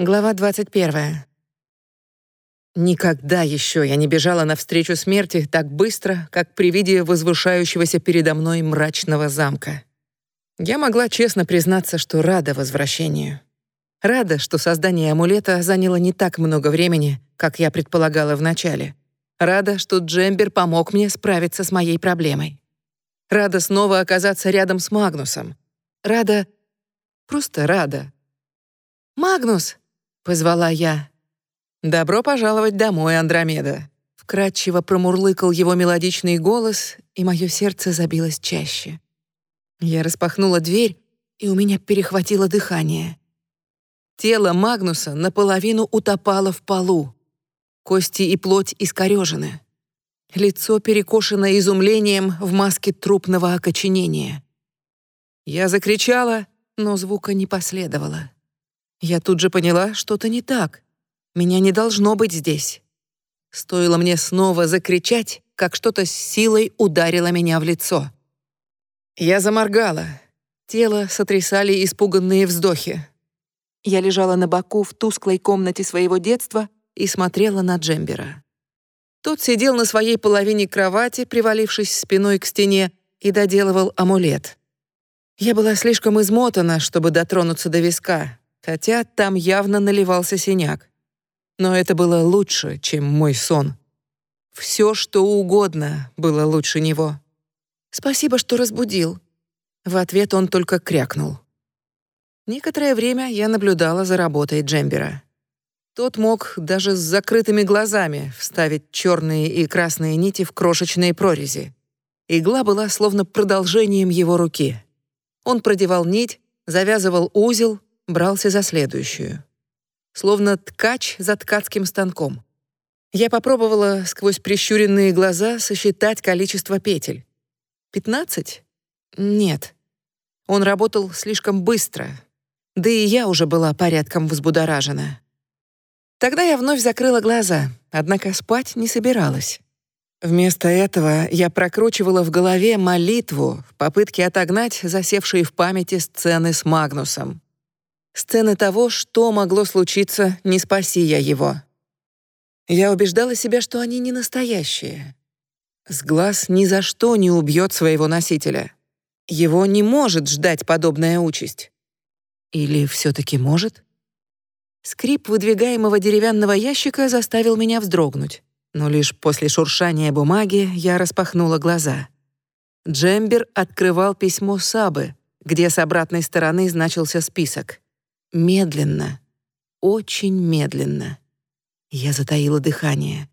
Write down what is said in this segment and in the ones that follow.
Глава 21. Никогда еще я не бежала навстречу смерти так быстро, как при виде возвышающегося передо мной мрачного замка. Я могла честно признаться, что рада возвращению. Рада, что создание амулета заняло не так много времени, как я предполагала вначале. Рада, что Джембер помог мне справиться с моей проблемой. Рада снова оказаться рядом с Магнусом. Рада... Просто рада. «Магнус!» — позвала я. «Добро пожаловать домой, Андромеда!» Вкратчиво промурлыкал его мелодичный голос, и мое сердце забилось чаще. Я распахнула дверь, и у меня перехватило дыхание. Тело Магнуса наполовину утопало в полу. Кости и плоть искорежены. Лицо перекошено изумлением в маске трупного окоченения. Я закричала, но звука не последовало. Я тут же поняла, что-то не так. Меня не должно быть здесь. Стоило мне снова закричать, как что-то с силой ударило меня в лицо. Я заморгала. Тело сотрясали испуганные вздохи. Я лежала на боку в тусклой комнате своего детства и смотрела на Джембера. Тот сидел на своей половине кровати, привалившись спиной к стене, и доделывал амулет. Я была слишком измотана, чтобы дотронуться до виска, хотя там явно наливался синяк. Но это было лучше, чем мой сон. Все, что угодно, было лучше него. «Спасибо, что разбудил». В ответ он только крякнул. Некоторое время я наблюдала за работой Джембера. Тот мог даже с закрытыми глазами вставить черные и красные нити в крошечные прорези. Игла была словно продолжением его руки. Он продевал нить, завязывал узел, брался за следующую. Словно ткач за ткацким станком. Я попробовала сквозь прищуренные глаза сосчитать количество петель. Пятнадцать? Нет. Он работал слишком быстро. Да и я уже была порядком взбудоражена. Тогда я вновь закрыла глаза, однако спать не собиралась. Вместо этого я прокручивала в голове молитву в попытке отогнать засевшие в памяти сцены с Магнусом. Сцены того, что могло случиться, не спаси я его. Я убеждала себя, что они не настоящие. С глаз ни за что не убьет своего носителя. Его не может ждать подобная участь. Или все таки может? Скрип выдвигаемого деревянного ящика заставил меня вздрогнуть, но лишь после шуршания бумаги я распахнула глаза. Джембер открывал письмо Сабы, где с обратной стороны значился список. Медленно, очень медленно. Я затаила дыхание.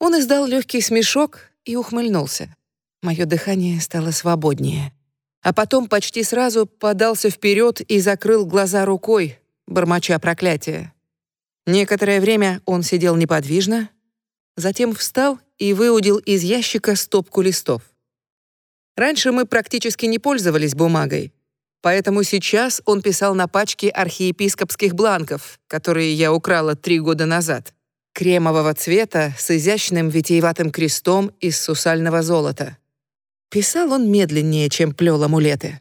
Он издал легкий смешок и ухмыльнулся. Мое дыхание стало свободнее. А потом почти сразу подался вперед и закрыл глаза рукой, бормоча проклятие. Некоторое время он сидел неподвижно, затем встал и выудил из ящика стопку листов. Раньше мы практически не пользовались бумагой, Поэтому сейчас он писал на пачке архиепископских бланков, которые я украла три года назад. Кремового цвета с изящным витиеватым крестом из сусального золота. Писал он медленнее, чем плел амулеты.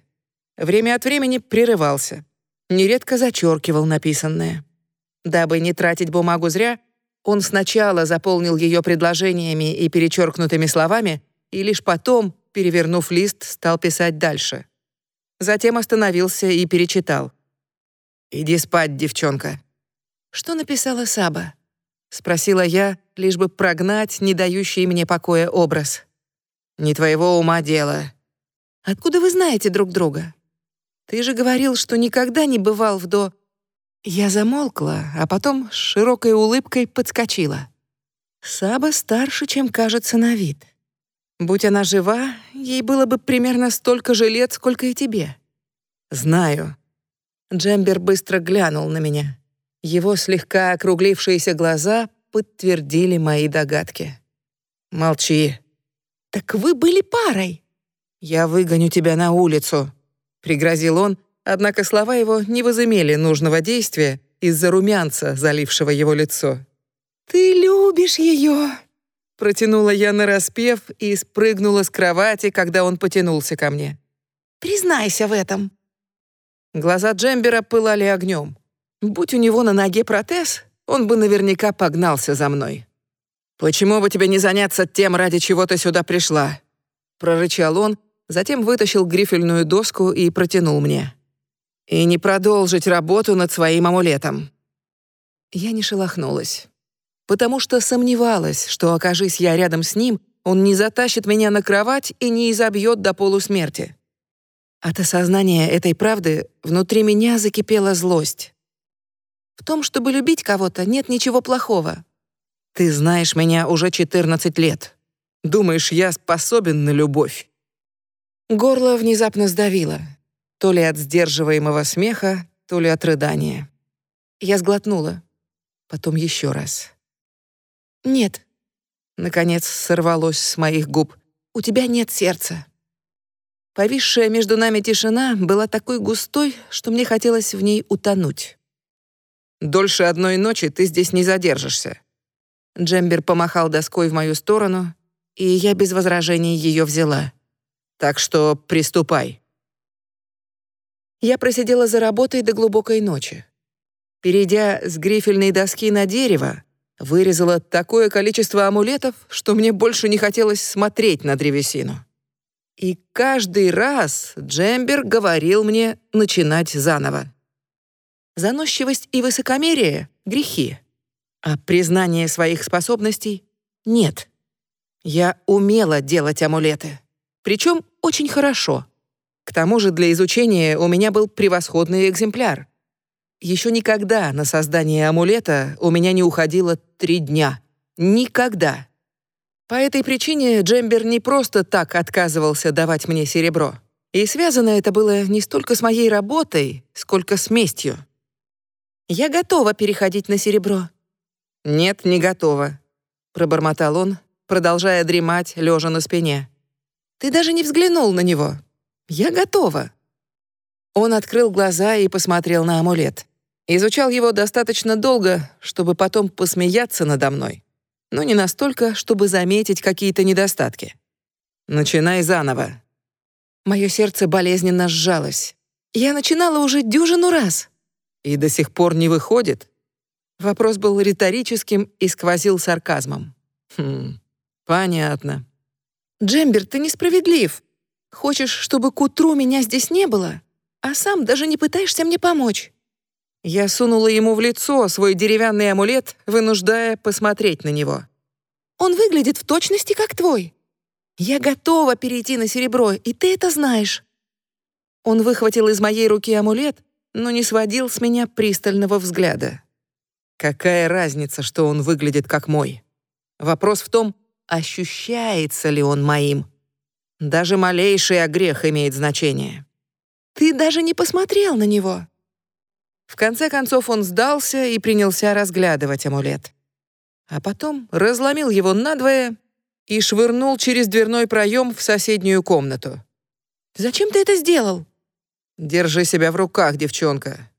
Время от времени прерывался. Нередко зачеркивал написанное. Дабы не тратить бумагу зря, он сначала заполнил ее предложениями и перечеркнутыми словами, и лишь потом, перевернув лист, стал писать дальше. Затем остановился и перечитал. «Иди спать, девчонка». «Что написала Саба?» — спросила я, лишь бы прогнать не дающий мне покоя образ. «Не твоего ума дело». «Откуда вы знаете друг друга? Ты же говорил, что никогда не бывал в до...» Я замолкла, а потом с широкой улыбкой подскочила. Саба старше, чем кажется на вид. Будь она жива, ей было бы примерно столько же лет, сколько и тебе. Знаю. Джембер быстро глянул на меня. Его слегка округлившиеся глаза подтвердили мои догадки. Молчи. Так вы были парой. Я выгоню тебя на улицу, пригрозил он, однако слова его не возымели нужного действия из-за румянца, залившего его лицо. Ты любишь ее, Протянула я нараспев и спрыгнула с кровати, когда он потянулся ко мне. «Признайся в этом». Глаза Джембера пылали огнем. Будь у него на ноге протез, он бы наверняка погнался за мной. «Почему бы тебе не заняться тем, ради чего ты сюда пришла?» Прорычал он, затем вытащил грифельную доску и протянул мне. «И не продолжить работу над своим амулетом». Я не шелохнулась, потому что сомневалась, что, окажись я рядом с ним, он не затащит меня на кровать и не изобьет до полусмерти. От осознания этой правды внутри меня закипела злость. В том, чтобы любить кого-то, нет ничего плохого. Ты знаешь меня уже 14 лет. Думаешь, я способен на любовь? Горло внезапно сдавило, то ли от сдерживаемого смеха, то ли от рыдания. Я сглотнула, потом еще раз. Нет. Наконец сорвалось с моих губ. У тебя нет сердца. Повисшая между нами тишина была такой густой, что мне хотелось в ней утонуть. Дольше одной ночи ты здесь не задержишься. Джембер помахал доской в мою сторону, и я без возражений ее взяла. Так что приступай. Я просидела за работой до глубокой ночи. Перейдя с грифельной доски на дерево, вырезала такое количество амулетов, что мне больше не хотелось смотреть на древесину. И каждый раз Джембер говорил мне начинать заново. Заносчивость и высокомерие — грехи. А признание своих способностей — нет. Я умела делать амулеты. Причем очень хорошо. К тому же для изучения у меня был превосходный экземпляр. Еще никогда на создание амулета у меня не уходило три дня. Никогда. По этой причине Джембер не просто так отказывался давать мне серебро. И связано это было не столько с моей работой, сколько с местью. Я готова переходить на серебро. Нет, не готова, пробормотал он, продолжая дремать, лежа на спине. Ты даже не взглянул на него. Я готова. Он открыл глаза и посмотрел на амулет. Изучал его достаточно долго, чтобы потом посмеяться надо мной, но не настолько, чтобы заметить какие-то недостатки. Начинай заново. Мое сердце болезненно сжалось. Я начинала уже дюжину раз. И до сих пор не выходит? Вопрос был риторическим и сквозил сарказмом. Хм, понятно. Джембер, ты несправедлив. Хочешь, чтобы к утру меня здесь не было, а сам даже не пытаешься мне помочь. Я сунула ему в лицо свой деревянный амулет, вынуждая посмотреть на него. Он выглядит в точности как твой. Я готова перейти на серебро, и ты это знаешь. Он выхватил из моей руки амулет но не сводил с меня пристального взгляда. Какая разница, что он выглядит как мой? Вопрос в том, ощущается ли он моим. Даже малейший огрех имеет значение. Ты даже не посмотрел на него. В конце концов он сдался и принялся разглядывать амулет. А потом разломил его надвое и швырнул через дверной проем в соседнюю комнату. «Зачем ты это сделал?» Держи себя в руках, девчонка.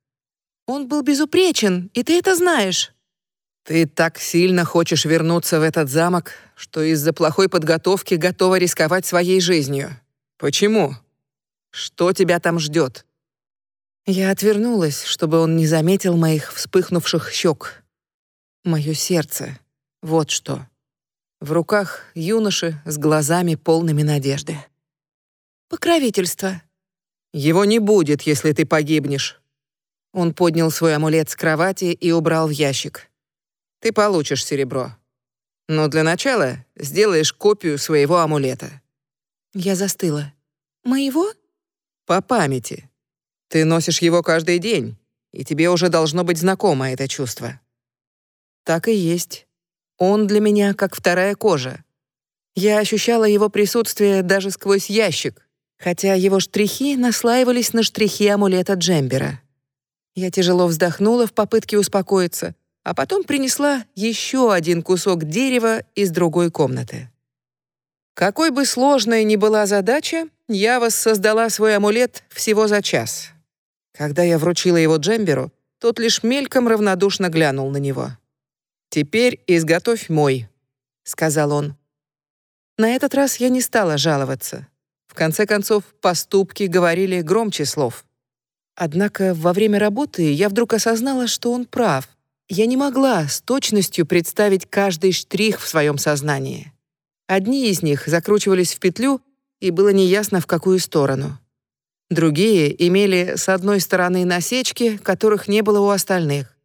Он был безупречен, и ты это знаешь. Ты так сильно хочешь вернуться в этот замок, что из-за плохой подготовки готова рисковать своей жизнью. Почему? Что тебя там ждет? Я отвернулась, чтобы он не заметил моих вспыхнувших щек. Мое сердце. Вот что. В руках юноши с глазами полными надежды. Покровительство, его не будет, если ты погибнешь. Он поднял свой амулет с кровати и убрал в ящик. Ты получишь серебро. Но для начала сделаешь копию своего амулета. Я застыла. Моего? По памяти. Ты носишь его каждый день, и тебе уже должно быть знакомо это чувство. Так и есть. Он для меня как вторая кожа. Я ощущала его присутствие даже сквозь ящик, хотя его штрихи наслаивались на штрихи амулета Джембера. Я тяжело вздохнула в попытке успокоиться, а потом принесла еще один кусок дерева из другой комнаты. Какой бы сложной ни была задача, я воссоздала свой амулет всего за час. Когда я вручила его Джемберу, тот лишь мельком равнодушно глянул на него. «Теперь изготовь мой», — сказал он. На этот раз я не стала жаловаться. В конце концов, поступки говорили громче слов. Однако во время работы я вдруг осознала, что он прав. Я не могла с точностью представить каждый штрих в своем сознании. Одни из них закручивались в петлю, и было неясно, в какую сторону. Другие имели с одной стороны насечки, которых не было у остальных.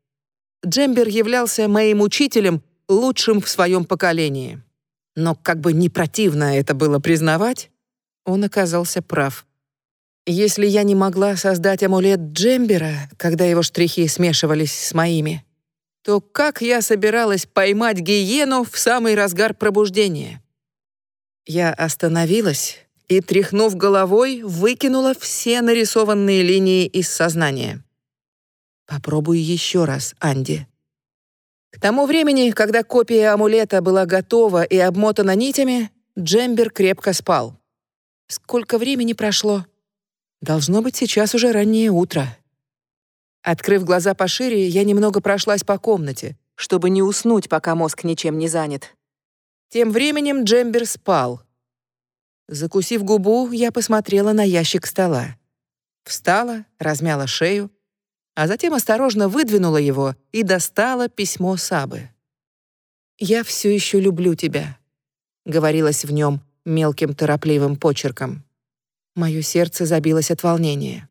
Джембер являлся моим учителем, лучшим в своем поколении. Но как бы не противно это было признавать, он оказался прав. Если я не могла создать амулет Джембера, когда его штрихи смешивались с моими, то как я собиралась поймать гиену в самый разгар пробуждения? Я остановилась и, тряхнув головой, выкинула все нарисованные линии из сознания. Попробуй еще раз, Анди. К тому времени, когда копия амулета была готова и обмотана нитями, Джембер крепко спал. Сколько времени прошло? Должно быть, сейчас уже раннее утро. Открыв глаза пошире, я немного прошлась по комнате, чтобы не уснуть, пока мозг ничем не занят. Тем временем Джембер спал. Закусив губу, я посмотрела на ящик стола. Встала, размяла шею, а затем осторожно выдвинула его и достала письмо Сабы. «Я все еще люблю тебя», — говорилось в нем мелким торопливым почерком. Мое сердце забилось от волнения.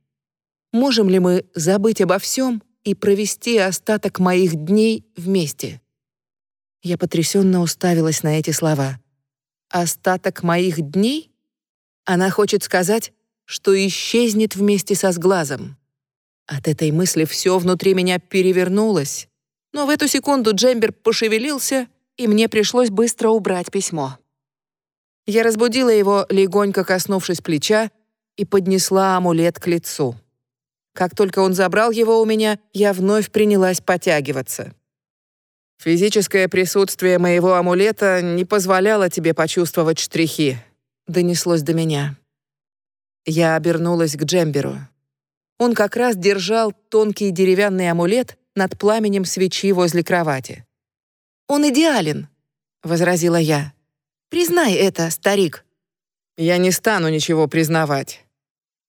Можем ли мы забыть обо всем и провести остаток моих дней вместе? Я потрясенно уставилась на эти слова. Остаток моих дней? Она хочет сказать, что исчезнет вместе со сглазом. От этой мысли все внутри меня перевернулось. Но в эту секунду Джембер пошевелился, и мне пришлось быстро убрать письмо. Я разбудила его, легонько коснувшись плеча, и поднесла амулет к лицу. Как только он забрал его у меня, я вновь принялась потягиваться. «Физическое присутствие моего амулета не позволяло тебе почувствовать штрихи», — донеслось до меня. Я обернулась к Джемберу. Он как раз держал тонкий деревянный амулет над пламенем свечи возле кровати. «Он идеален», — возразила я. «Признай это, старик». «Я не стану ничего признавать».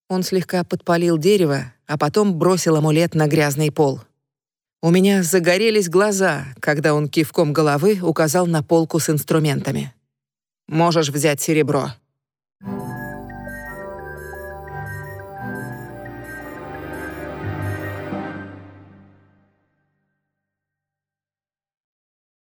Он слегка подпалил дерево, а потом бросил амулет на грязный пол. У меня загорелись глаза, когда он кивком головы указал на полку с инструментами. «Можешь взять серебро».